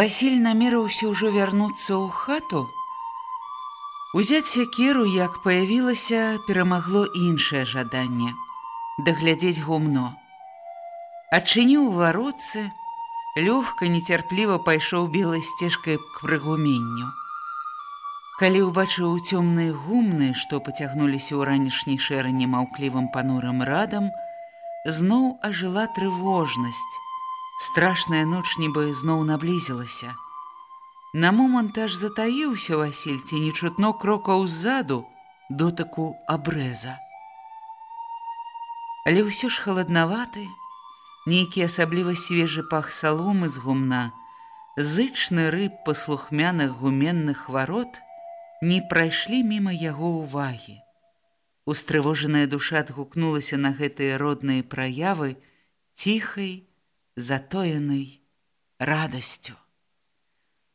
Васіль намерыўся ўжо вярнуцца ў хату. Узяць сякеру, як паявілася, перамагло іншае жаданне даглядзець гумно. Адчыніў вароцы, лёгка нецярпліва пайшоў белай сцежкай к прыгуменню. Калі ўбачыў цёмныя гумны, што пацягнуліся ў ранішняй шэрані маўклівым панурым радам, зноў ажыла трывожнасць, страшная ноч нібы зноў наблізілася. На момант аж затаіўся Васіль ці не чутно крокаў ззаду дотыку абрэза. Але ўсё ж халаднаваты, нейкі асабліва свежы пах саломы з гумна, зычны рыб паслухмяных гуменных варот не прайшлі міма яго ўвагі. Устрывожаная душа адгукнулася на гэтыя родныя праявы ціхай, затоенай радасцю.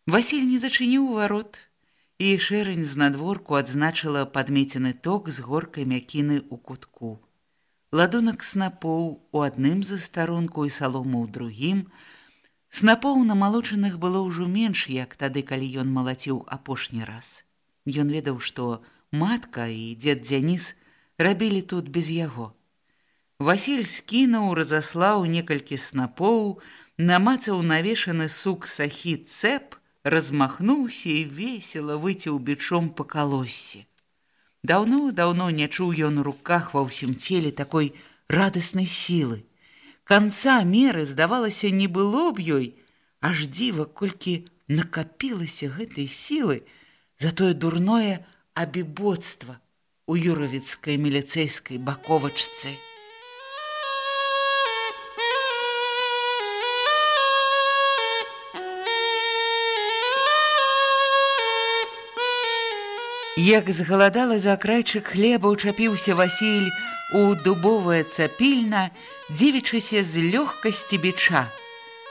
Васіль не зачыніў варот, і шэрань з надворку адзначыла падмецены ток з горкай мякіны ў кутку. Ладунак снапоў у адным за старонку і салому ў другім. Снапоў намалочаных было ўжо менш, як тады, калі ён малаціў апошні раз. Ён ведаў, што матка і дзед Дзяніс рабілі тут без яго. Васіль скінуў, разаслаў некалькі снапоў, намацаў навешаны сук сахі цэп, размахнуўся і весела выцеў бічом па калоссі. Даўно-даўно не чуў ён руках ва ўсім целе такой радаснай сілы. Канца меры, здавалася, не было б ёй, аж дзіва, колькі накапілася гэтай сілы за тое дурное абібоцтва у юравіцкай міліцэйскай баковачцы. Як згаладала за крайчык хлеба учапіўся Васіль у дубовае цапільна, дзівічыся з лёгкасці біча.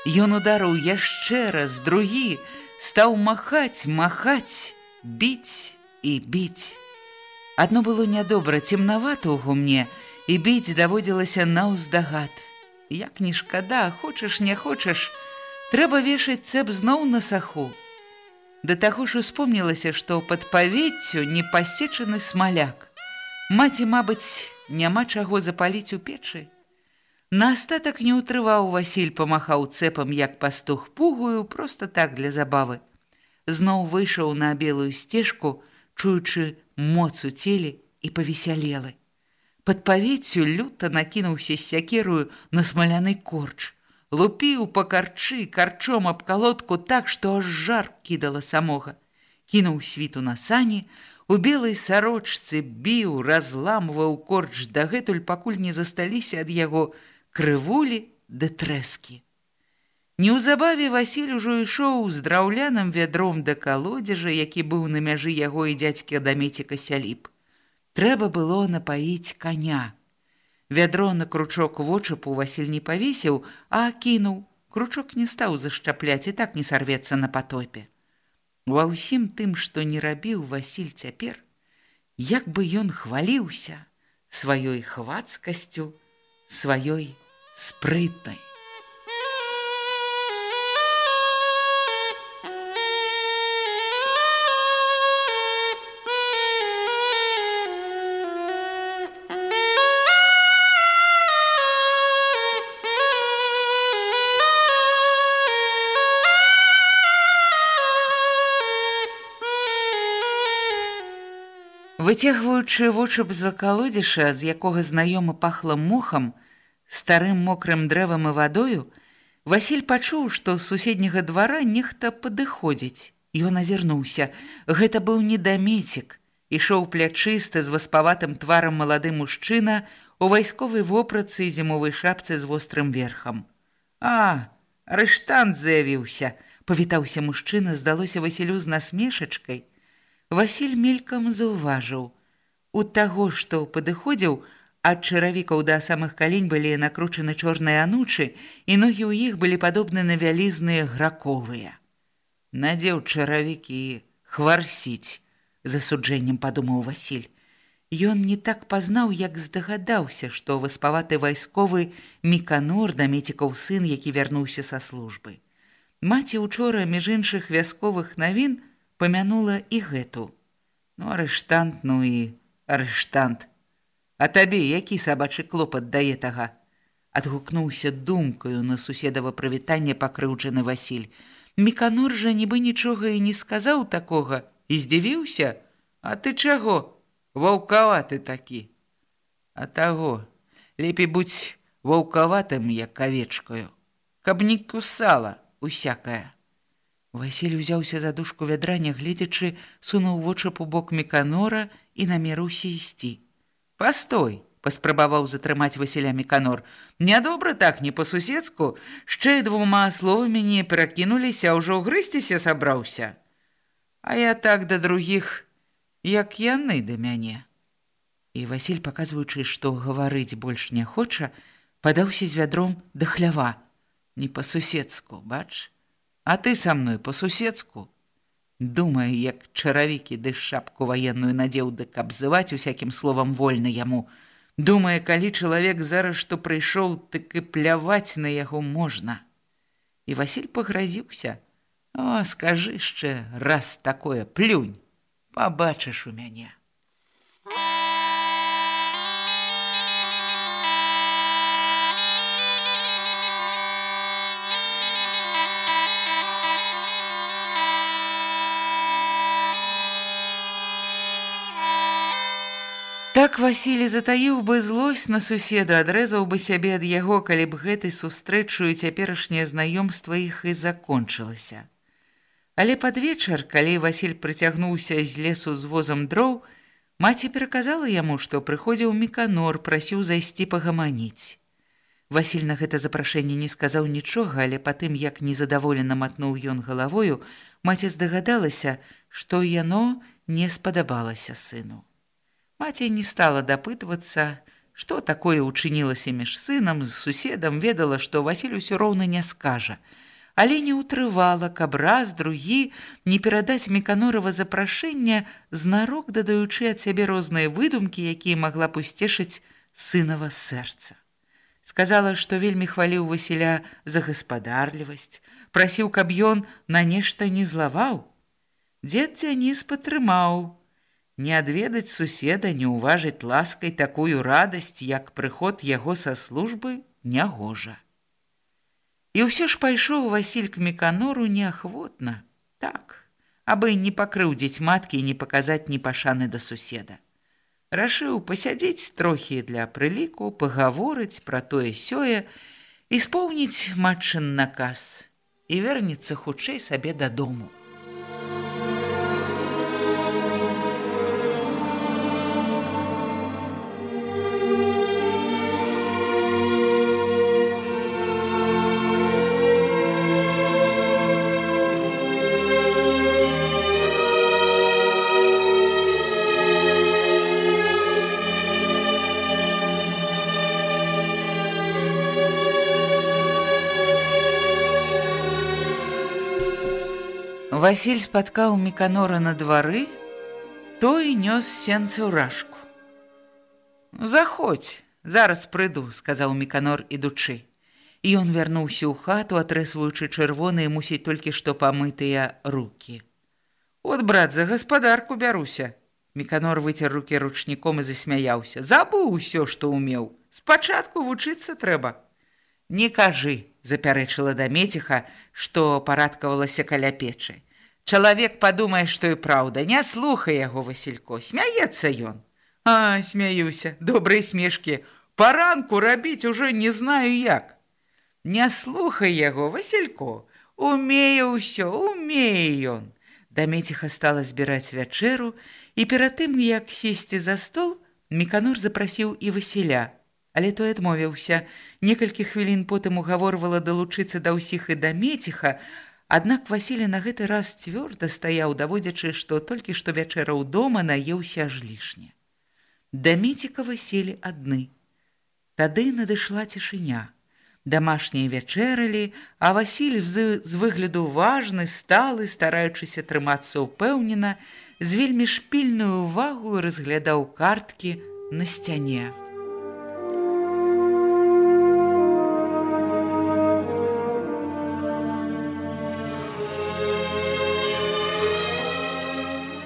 Ён ударыў яшчэ раз другі, стаў махаць, махаць, біць і біць. Адно было нядобра цемнавата ў гумне, і біць даводзілася на ўздагад. Як не шкада, хочаш, не хочаш, трэба вешаць цэп зноў на саху. Да таго ж успомнілася, што пад павеццю непасечаны смаляк. Маці, мабыць, няма чаго запаліць у печы. На астатак не ўтрываў Васіль памахаў цэпам як пастух пугую проста так для забавы. Зноў выйшаў на белую сцежку, чуючы моц у целе і павесялелы. Пад павеццю люта накінуўся сякерую на смаляны корч лупіў па карчы карчом аб калодку так, што аж жар кідала самога. Кінуў світу на сані, у белай сарочцы біў, разламваў корч дагэтуль, пакуль не засталіся ад яго крывулі ды трэскі. Неўзабаве Васіль ужо ішоў з драўляным вядром да калодзежа, які быў на мяжы яго і дзядзькі дамеціка сяліп. Трэба было напаіць каня. Вядро на кручок вочапу Васіль не павесіў, а кінуў. Кручок не стаў зашчапляць і так не сарвецца на патопе. Ва ўсім тым, што не рабіў Васіль цяпер, як бы ён хваліўся сваёй хвацкасцю, сваёй спрытнай. Выцягваючы вочы б за калодзіша, з якога знаёма пахла мухам, старым мокрым дрэвам і вадою, Васіль пачуў, што з суседняга двара нехта падыходзіць. Ён азірнуўся. Гэта быў недамецік. Ішоў плячысты з васпаватым тварам малады мужчына у вайсковай вопрацы і зімовай шапцы з вострым верхам. А, арыштант заявіўся, павітаўся мужчына, здалося Васілю з насмешачкай. Васіль мелькам заўважыў. У таго, што падыходзіў, Ад чаравікаў да самых калень былі накручаны чорныя анучы, і ногі ў іх былі падобны на вялізныя граковыя. Надзеў чаравікі хварсіць, засуджэннем падумаў Васіль. Ён не так пазнаў, як здагадаўся, што васпаваты вайсковы міканор дамецікаў сын, які вярнуўся са службы. Маці учора між іншых вясковых навін памянула і гэту. Ну арыштант, ну і арыштант. А табе які сабачы клопат дае тага? Адгукнуўся думкаю на суседава прывітанне пакрыўджаны Васіль. Міканор жа нібы нічога і не сказаў такога і здзівіўся, А ты чаго? Ваўкаваты такі. А таго, лепей будь ваўкаватым, як авечкаю, каб не кусала усякая. Васіль узяўся за дужку вядра, нягледзячы, сунуў вочы по бок міканора і намерыўся ісці. Пастой, паспрабаваў затрымаць Васіля Меканор. Нядобра так не па-суседску, яшчэ двума словамі не перакінуліся, ўжо грызціся сабраўся. А я так да другіх, як яны да мяне. І Васіль, паказваючы, што гаварыць больш не хоча, падаўся з вядром да хлява. Не па-суседску, бач, А ты са мной па-суседску, Думае, як чаравікі ды шапку ваенную надзеў дык абзываць усякім словам вольна яму. Думае, калі чалавек зараз што прыйшоў, так і пляваць на яго можна. І Васіль пагразіўся: « О, скажы яшчэ раз такое плюнь, пабачыш у мяне. Так Васілі затаіў бы злосць на суседа, адрэзаў бы сябе ад яго, калі б гэтай сустрэчу і цяперашняе знаёмства іх і закончылася. Але пад вечар, калі Васіль прыцягнуўся з лесу з возам дроў, маці пераказала яму, што прыходзіў міканор, прасіў зайсці пагаманіць. Васіль на гэта запрашэнне не сказаў нічога, але па тым, як незадаволена матнуў ён галавою, маці здагадалася, што яно не спадабалася сыну. Маці не стала дапытвацца, што такое ўчынілася між сынам з суседам, ведала, што Васіль усё роўна не скажа, але не ўтрывала, каб раз другі не перадаць меканорава запрашэння, знарок дадаючы ад сябе розныя выдумкі, якія магла пусцешыць сынава сэрца. Сказала, што вельмі хваліў Васіля за гаспадарлівасць, прасіў, каб ён на нешта не злаваў. Дзед Дзяніс падтрымаў, Не адведаць суседа, не ўважыць ласкай такую радасць, як прыход яго са службы нягожа. І ўсё ж пайшоў Васіль к меканору неахвотна, так, абы не пакрыўдзіць маткі і не паказаць ні пашаны да суседа. Рашыў пасядзець трохі для прыліку, пагаворыць пра тое сёе і споўніць матчын наказ і вернецца хутчэй сабе дадому. Васіль спаткаў меканора на двары, той нёс сенцы ўражку. Заходзь, зараз прыйду, сказаў меканор ідучы. І ён вярнуўся ў хату, атрэсваючы чырвоныя мусіць толькі што памытыя руки. От брат за гаспадарку бяруся. Меканор выцер рукі ручніком і засмяяўся. Забыў усё, што ўмеў. Спачатку вучыцца трэба. Не кажы, запярэчыла да меціха, што парадкавалася каля печы. Чалавек падумае, што і праўда, не слухай яго Васілько, смяецца ён. А, смяюся, добрыя смешкі. Паранку рабіць ужо не знаю як. Не слухай яго, Васілько, умее ўсё, умее ён. Дамеціха стала збіраць вячэру, і перад тым, як сесці за стол, Міканор запрасіў і Васіля. Але той адмовіўся. Некалькі хвілін потым угаворвала далучыцца да ўсіх і дамеціха, Аднак Васілі на гэты раз цвёрда стаяў, даводзячы, што толькі што вячэраў дома наеўся аж лішне. Дамецікавы селі адны. Тады надышла цішыня. Дамашнія вячэралі, а Васіль з, з выгляду важны, сталы, стараючыся трымацца ўпэўнена, з вельмі шпільную увагу разглядаў карткі на сцяне.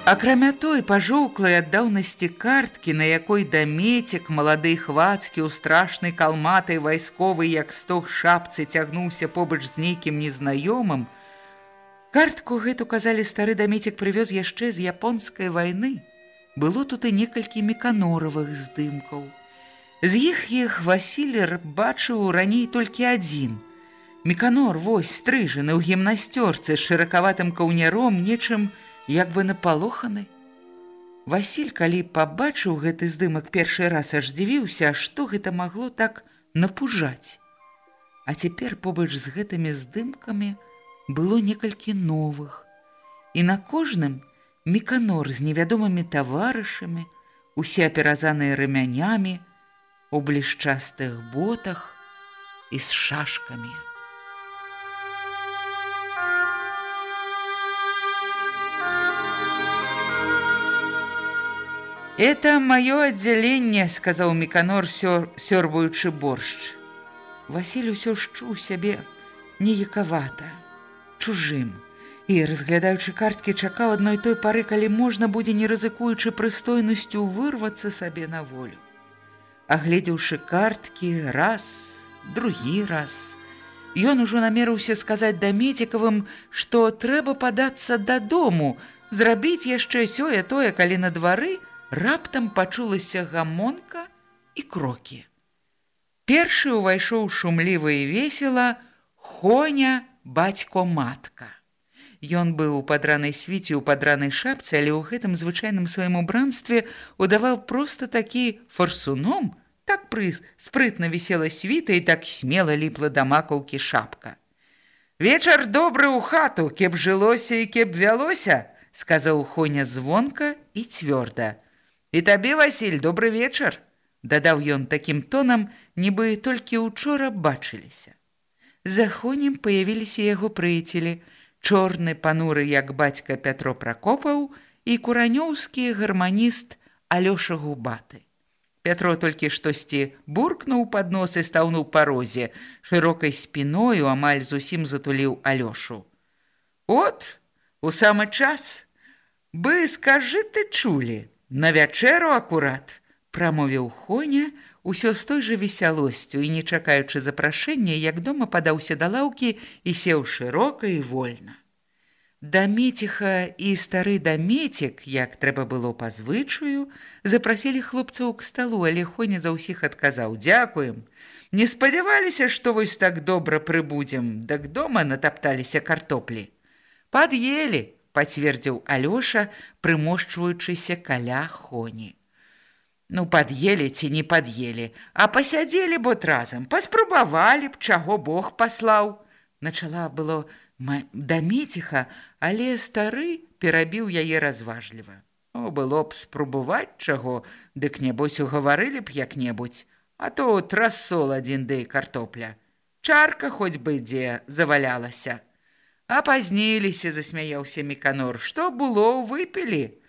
Акрамя той пажоўклай аддаўнасці карткі, на якой дамецік малады хвацкі ў страшнай калматай вайсковай, як стог шапцы цягнуўся побач з нейкім незнаёмым, картку гэту казалі стары дамецік прывёз яшчэ з японскай вайны. Было тут і некалькі меканоравых здымкаў. З іх іх Васілер бачыў раней толькі адзін. Меканор вось стрыжаны ў гімнасцёрцы з шыракаватым каўняром нечым, як бы напалоханы. Васіль, калі пабачыў гэты здымак першы раз аж здзівіўся, што гэта магло так напужаць. А цяпер побач з гэтымі здымкамі было некалькі новых. І на кожным міканор з невядомымі таварышамі, усе аперазаныя рымянямі, у блішчастых ботах і з шашкамі. «Это мое отделение», — сказал Миконор, сёрбаючи борщ. Василь усё шчу сябе неяковато, чужим, і, разглядаючы карткі, чакаў адной той пары, калі можна будзе, не рызыкуючы прыстойнасцю, вырвацца сабе на волю. Агледзеўшы карткі раз, другі раз, ён ужо намерыўся сказаць дамецікавым, што трэба падацца дадому, зрабіць яшчэ сёе тое, калі на двары, раптам пачулася гамонка і крокі. Першы ўвайшоў шумліва і весела Хоня бацько-матка. Ён быў у падранай свіце ў падранай шапцы, але ў гэтым звычайным сваім убранстве удаваў проста такі фарсуном, так прыз спрытна вісела світа і так смела ліпла да макаўкі шапка. Вечар добры ў хату, кеп жылося і кеп вялося, сказаў Хоня звонка і цвёрда. І табе, Васіль, добры вечар, дадаў ён такім тонам, нібы толькі учора бачыліся. Захонем паявіліся яго прыяцелі, чорны пануры, як бацька Пятро Пракопаў і куранёўскі гарманіст Алёша Губаты. Пятро толькі штосьці буркнуў пад нос і стаўнуў па розе, шырокай спіною амаль зусім затуліў Алёшу. От, у самы час, бы скажы ты чулі, На вячэру акурат прамовіў Хоня усё з той жа весялосцю і не чакаючы запрашэння, як дома падаўся да лаўкі і сеў шырока і вольна. Дамеціха і стары дамецік, як трэба было па звычаю, запрасілі хлопцаў к сталу, але Хоня за ўсіх адказаў: «Дякуем. Не спадзяваліся, што вось так добра прыбудзем, дак дома натапталіся картоплі. Пад'елі, пацвердзіў Алёша, прымошчваючыся каля хоні. Ну пад'елі ці не пад'елі, а пасядзелі б от разам, паспрабавалі б, чаго Бог паслаў. Начала было даміціха, але стары перабіў яе разважліва. О, было б спрабаваць чаго, дык небось угаварылі б як-небудзь, а то трасол адзін дэй картопля. Чарка хоць бы дзе завалялася. Апазніліся, засмяяўся Міканор. Што было, выпілі?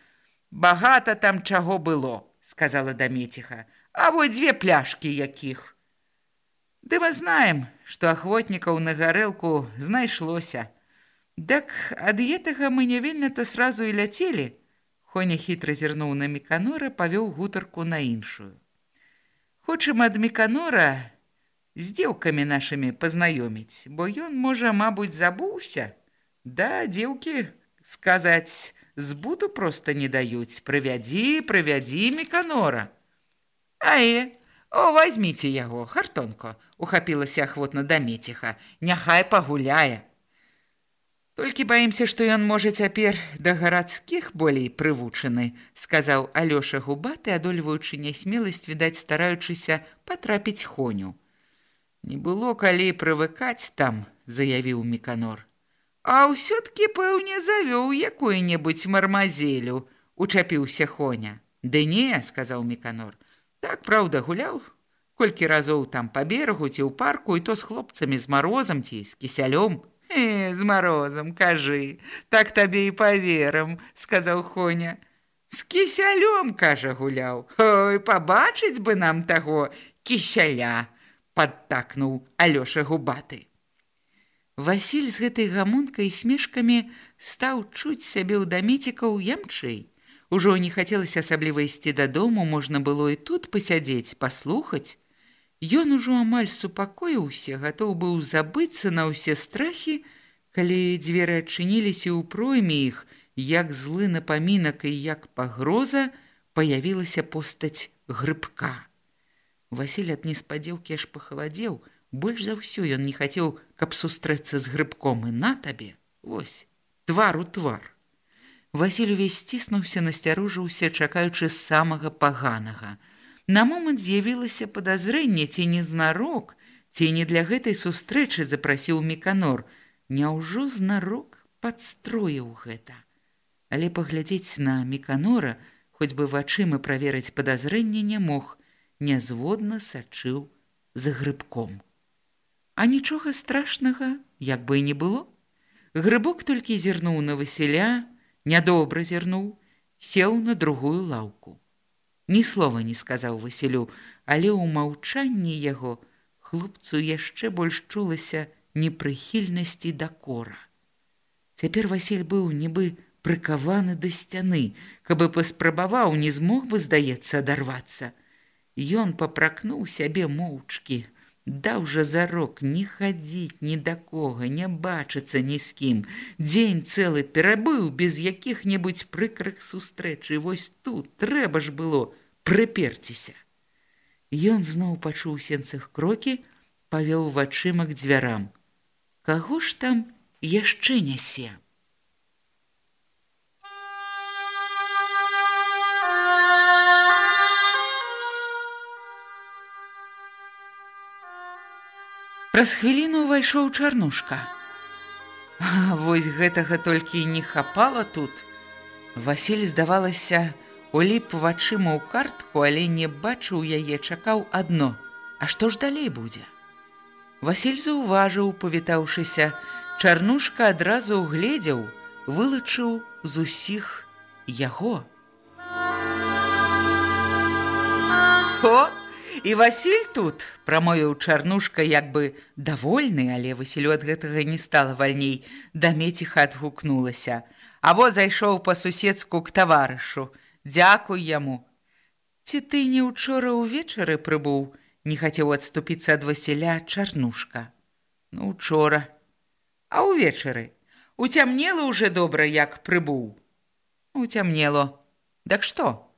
Багата там чаго было, сказала Дамеціха. А вось дзве пляшкі якіх. Ды мы знаем, што ахвотнікаў на гарэлку знайшлося. Дак ад гэтага мы не вельна-то сразу і ляцелі. Хоня хітра зірнуў на Міканора, павёў гутарку на іншую. Хочам ад Міканора з дзеўкамі нашымі пазнаёміць, бо ён, можа, мабуць, забыўся. Да, дзеўкі сказаць, збуду проста не даюць. Прывядзі, прывядзі меканора. Ае, о, возьміце яго, хартонко, ухапілася ахвотна да меціха. Няхай пагуляе. Толькі баімся, што ён можа цяпер да гарадскіх болей прывучаны, сказаў Алёша губаты, адольваючы нясмеласць, відаць, стараючыся патрапіць хоню. Не было калі прывыкаць там, заявіў меканор. А ўсё-ткі пэўне завёў якую-небудзь мармазелю, учапіўся хоня. Ды не, сказаў меканор. Так праўда гуляў, колькі разоў там па берагу ці ў парку і то з хлопцамі з марозам ці з кісялём. Э, з морозом, кажы, так табе і паверам, сказаў Хоня. З кісялём, кажа, гуляў. Ой, пабачыць бы нам таго кісяля, падтакнуў Алёша губаты. Васіль з гэтай гамонкай смешкамі стаў чуць сябе ў дамецікаў ямчэй. Ужо не хацелася асабліва ісці дадому, можна было і тут пасядзець, паслухаць. Ён ужо амаль супакоіўся, гатоў быў забыцца на ўсе страхі, калі дзверы адчыніліся ў пройме іх, як злы напамінак і як пагроза паявілася постаць грыбка. Васіль ад неспадзеўкі аж пахаладзеў, больш за ўсё ён не хацеў, каб сустрэцца з грыбком і на табе. Вось, твар у твар. Васіль увесь сціснуўся, насцярожыўся, чакаючы самага паганага. На момант з'явілася падазрэнне ці не знарок, ці не для гэтай сустрэчы запрасіў меканор. Няўжо знарок падстроіў гэта. Але паглядзець на меканора, хоць бы вачыма праверыць падазрэнне не мог, нязводна сачыў за грыбком. А нічога страшнага, як бы і не было. Грыбок толькі зірнуў на Васіля, нядобра зірнуў, сеў на другую лаўку. Ні слова не сказаў Васілю, але ў маўчанні яго хлопцу яшчэ больш чулася непрыхільнасці да кора. Цяпер Васіль быў нібы прыкаваны да сцяны, каб паспрабаваў, не змог бы, здаецца, адарвацца. Ён папракнуў сябе моўчкі, даў жа зарок не хадзіць ні да кога, не бачыцца ні з кім. Дзень цэлы перабыў без якіх-небудзь прыкрых сустрэч, і вось тут трэба ж было, прыперціся. Ён зноў пачуў сенцах крокі, павёў вачыма к дзвярам. Каго ж там яшчэ нясе? Праз хвіліну ўвайшоў чарнушка. Вось гэтага толькі і не хапала тут. Васіль здавалася, Уліп вачыма ў картку, але не бачыў яе, чакаў адно. А што ж далей будзе? Васіль заўважыў, павітаўшыся, чарнушка адразу ўгледзеў, вылучыў з усіх яго. О, і Васіль тут прамовіў чарнушка як бы давольны, але Васілю ад гэтага не стала вальней, да меціха адгукнулася. А во зайшоў па-суседску к таварышу. Дякуй яму. Ці ты не учора ўвечары прыбыў, не хацеў адступіцца ад Васіля чарнушка. Ну учора. А ўвечары уцямнела ўжо добра, як прыбыў. Уцямнело. Дак што?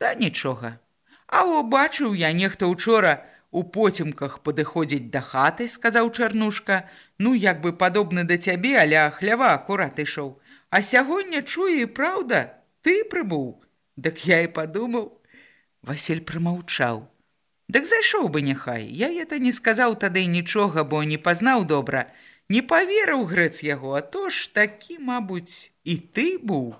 Да нічога. А убачыў я нехта учора у поцемках падыходзіць да хаты, сказаў чарнушка. Ну як бы падобны да цябе, аля хлява акурат ішоў. А сягоння чуе і праўда, ты прыбыў. Дык я і падумаў, Васіль прамаўчаў. Дык зайшоў бы няхай, я это не сказаў тады нічога, бо не пазнаў добра, не паверыў грэц яго, а то ж такі, мабуць, і ты быў.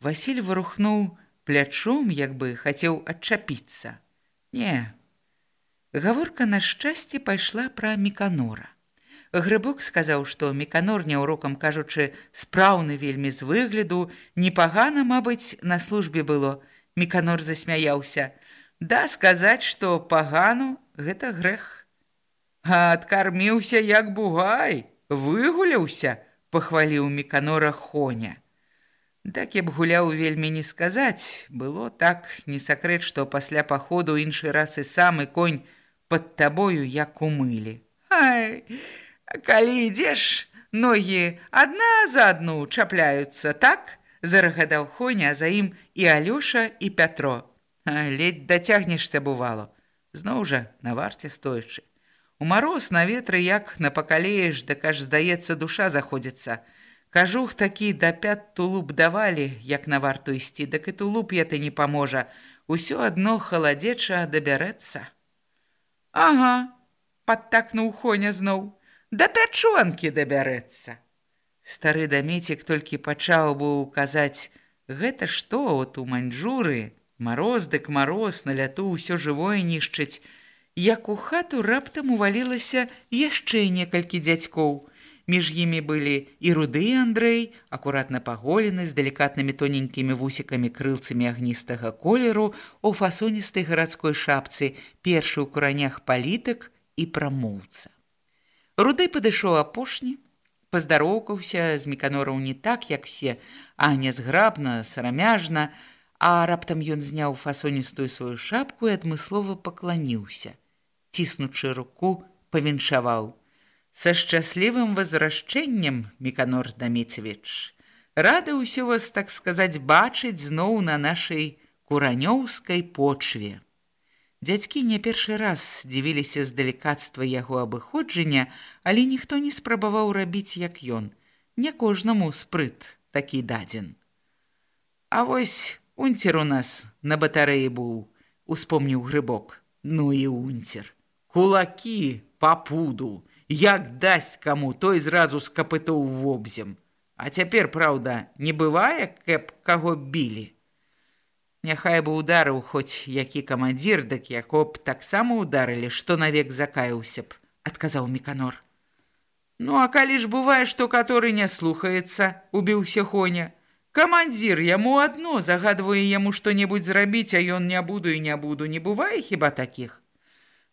Васіль вырухнуў плячом, як бы хацеў адчапіцца. Не. Гаворка на шчасце пайшла пра меканора. Грыбок сказаў, што меканор няўрокам кажучы, спраўны вельмі з выгляду, непагана, мабыць, на службе было. Меканор засмяяўся. Да сказаць, што пагану гэта грэх. А адкарміўся як бугай, выгуляўся, пахваліў меканора Хоня. Так я б гуляў вельмі не сказаць, было так не сакрэт, што пасля паходу іншы раз і самы конь пад табою як умылі. Ай! калі ідзеш ногі адна за адну чапляюцца, так? Зарагадаў Хоня, а за ім і Алёша і Пятро. Ледь дацягнешся бывало. Зноў жа на варце стоячы. У мароз на ветры як напакалееш, дык аж здаецца душа заходзіцца. Кажух такі да пят тулуп давалі, як на варту ісці, дык і тулуп я ты не паможа. Усё адно халадзеча дабярэцца. Ага, падтакнуў Хоня зноў. Да пячонкі дабярэцца. Стары дамецік толькі пачаў быў казаць: « Гэта што от у маньчжуры, Мароз дык мароз на ляту ўсё жывое нішчыць, як у хату раптам увалілася яшчэ некалькі дзядзькоў. Між імі былі і руды Андрэй, акуратна паголены з далікатнымі тоненькімі вусікамі крылцамі агністага колеру у фасоністай гарадской шапцы, першы ў куранях палітык і прамоўца. Руды падышоў апошні, паздароўкаўся з меканораў не так, як все, а нязграбна, сарамяжна, а раптам ён зняў фасоністую сваю шапку і адмыслова пакланіўся. Ціснучы руку павіншаваў. Са шчаслівым возвращэннем, Міканор Дамецевіч, рады ўсё вас, так сказаць, бачыць зноў на нашай куранёўскай почве. Дзядзькі не першы раз дзівіліся з далікацтва яго абыходжання, але ніхто не спрабаваў рабіць, як ён. Не кожнаму спрыт такі дадзен. А вось Унцер у нас на батарэі быў, успомніў грыбок. Ну і унцер. Кулакі па пуду, як дасць каму, той зразу з капытоў вобзем. А цяпер, праўда, не бывае, каб каго білі. Няхай бы ударыў хоць які камандзір, дык яко б таксама ударылі, што навек закаяўся б, адказаў Меканор. Ну а калі ж бывае, што каторы не слухаецца, убіўся Хоня. Камандзір яму адно загадвае яму што-небудзь зрабіць, а ён не буду і не буду, не бывае хіба такіх.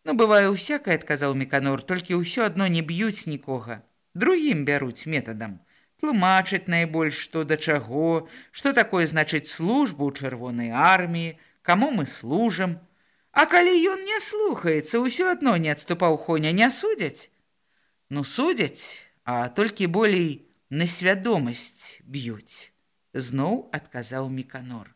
Ну бывае усякае, адказаў Меканор, толькі ўсё адно не б'юць нікога. Другім бяруць метадам. Тлумачыць найбольш што да чаго, што такое значыць службу ў чырвонай арміі, каму мы служым. А калі ён не слухаецца, ўсё адно не адступаў Хоня, не судзяць. Ну судзяць, а толькі болей на свядомасць б'юць зноў адказаў міканор.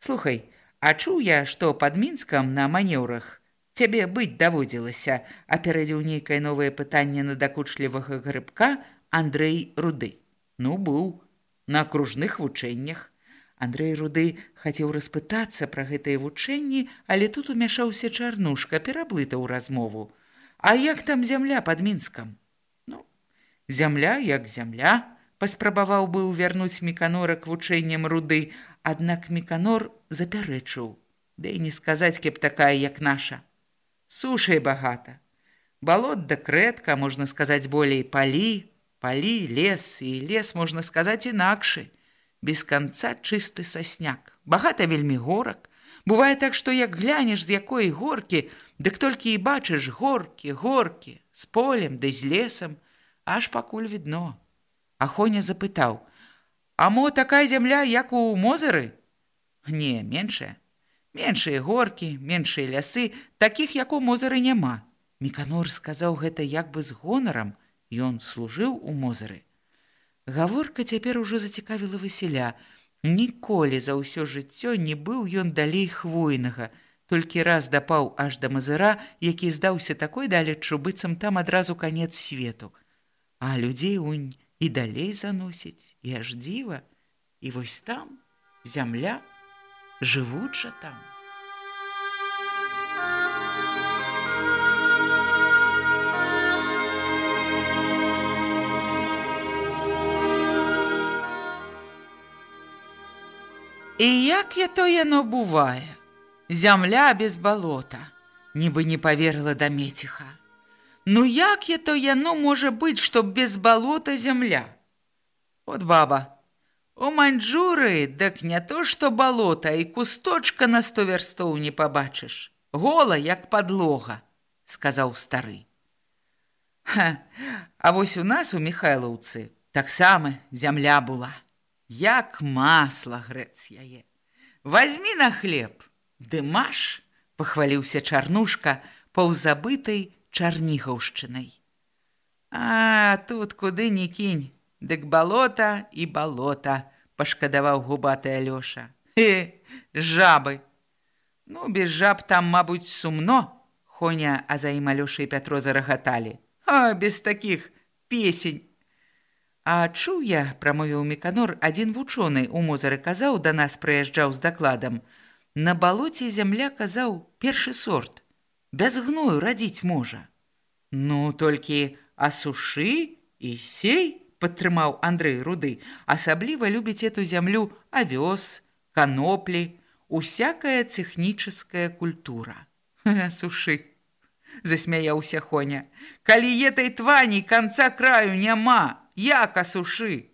Слухай, а чуў я, што пад мінскам на манеўрах цябе быць даводзілася, апярэдзіў нейкае новае пытанне надакучлівага грыбка Андрэй руды. Ну быў на кружных вучэннях. Андрэй руды хацеў распытацца пра гэтыя вучэнні, але тут умяшаўся чарнушка, пераблытаў размову. А як там зямля пад мінскам? Ну, зямля як зямля, паспрабаваў быў вярнуць меканора к вучэнням руды, аднак меканор запярэчыў, Да і не сказаць кеп такая, як наша. Сушай багата. Балот да крэтка, можна сказаць болей палі, палі, лес і лес можна сказаць інакшы. Без канца чысты сасняк. Багата вельмі горак. Бывае так, што як глянеш з якой горкі, дык толькі і бачыш горкі, горкі, з полем ды з лесам, аж пакуль відно. Ахоня запытаў: « А мо такая зямля, як у мозыры? Не, меншая. Меншыя горкі, меншыя лясы, такіх, як у мозыры няма. Меканор сказаў гэта як бы з гонарам, Ён служыў у мозыры. Гаворка цяпер ужо зацікавіла Васіля. Ніколі за ўсё жыццё не быў ён далей хвойнага, толькі раз дапаў аж да мазыра, які здаўся такой далеччу быццам там адразу канец свету. А людзей унь і далей заносіць і аж дзіва і вось там зямля жывуча там. І як я то яно бывае зямля без балота нібы не поверыла да меціха. Ну як я то яно можа быць, што без балота зямля? От баба, у маньчжуры, дык не то, што балота і кусточка на сто вярстоў не пабачыш. Гола, як падлога, сказаў стары. Ха, а вось у нас у Михайлаўцы таксама зямля была. Як масла грэц яе. Вазьмі на хлеб, ды маш, пахваліўся чарнушка паўзабытай, чарнігаўшчынай. А тут куды ні кінь, дык балота і балота, пашкадаваў губаты Алёша. Э, жабы. Ну, без жаб там, мабуць, сумно. Хоня, а за ім Алёша і Пятро зарагаталі. А, без такіх песень. А чуў я, прамовіў Меканор, адзін вучоны у Мозары казаў, да нас прыязджаў з дакладам. На балоце зямля казаў першы сорт. Без гною радзіць можа. Ну, толькі асушы і сей, падтрымаў Андрэй руды, асабліва любіць эту зямлю авёс, каноплі, усякая тэхнічаская культура. Сушы засмяяўся Хоня. Калі этой твані канца краю няма, як асушы.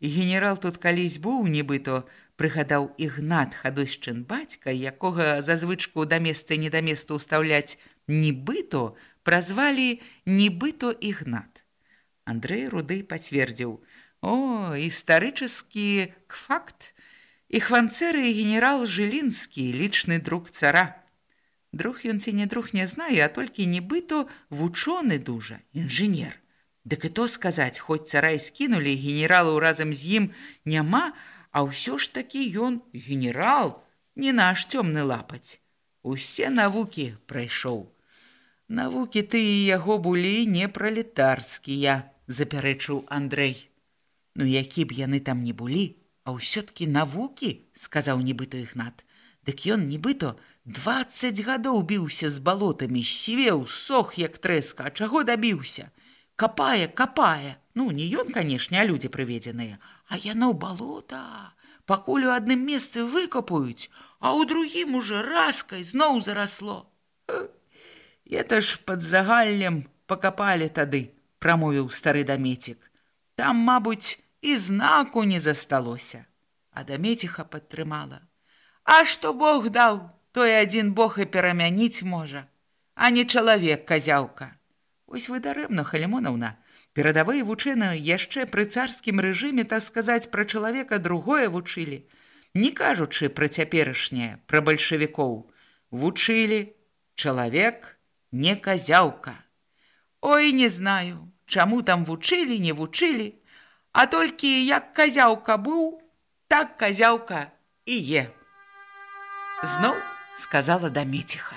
І генерал тут калісь быў нібыто, прыгадаў ігнат хадойшчын бацька, якога за звычку да месца не да места ўстаўляць нібыто, празвалі нібыто ігнат. Андрэй руды пацвердзіў: « О, гістарычаскі факт, і хванцэры генерал Жылінскі, лічны друг цара. Друг ён ці не друг не знае, а толькі нібыто вучоны дужа, інжынер. Дык і то сказаць, хоць царай скінулі генералу разам з ім няма, а ўсё ж такі ён генерал, не наш цёмны лапаць. Усе навукі прайшоў. Навукі ты і яго былі не пралетарскія, запярэчыў Андрэй. Ну які б яны там не былі, а ўсё-ткі навукі, сказаў нібыто ігнат. Дык ён нібыто двадцать гадоў біўся з балотамі, сівеў, сох як трэска, а чаго дабіўся. Капае, капае. Ну, не ён, канешне, а людзі прыведзеныя, а яно балота. Пакуль у адным месцы выкапаюць, а ў другім уже раскай зноў зарасло. Это ж пад загаллем пакапалі тады, прамовіў стары дамецік. Там, мабуць, і знаку не засталося. А дамеціха падтрымала. А што Бог даў, той адзін Бог і перамяніць можа, а не чалавек казяўка. Вось вы дарэмна, Халімонаўна, перадавыя вучыны яшчэ пры царскім рэжыме та сказаць пра чалавека другое вучылі, не кажучы пра цяперашняе, пра бальшавікоў, вучылі чалавек не казяўка. Ой, не знаю, чаму там вучылі, не вучылі, а толькі як казяўка быў, так казяўка і е зноў сказала дамеціха.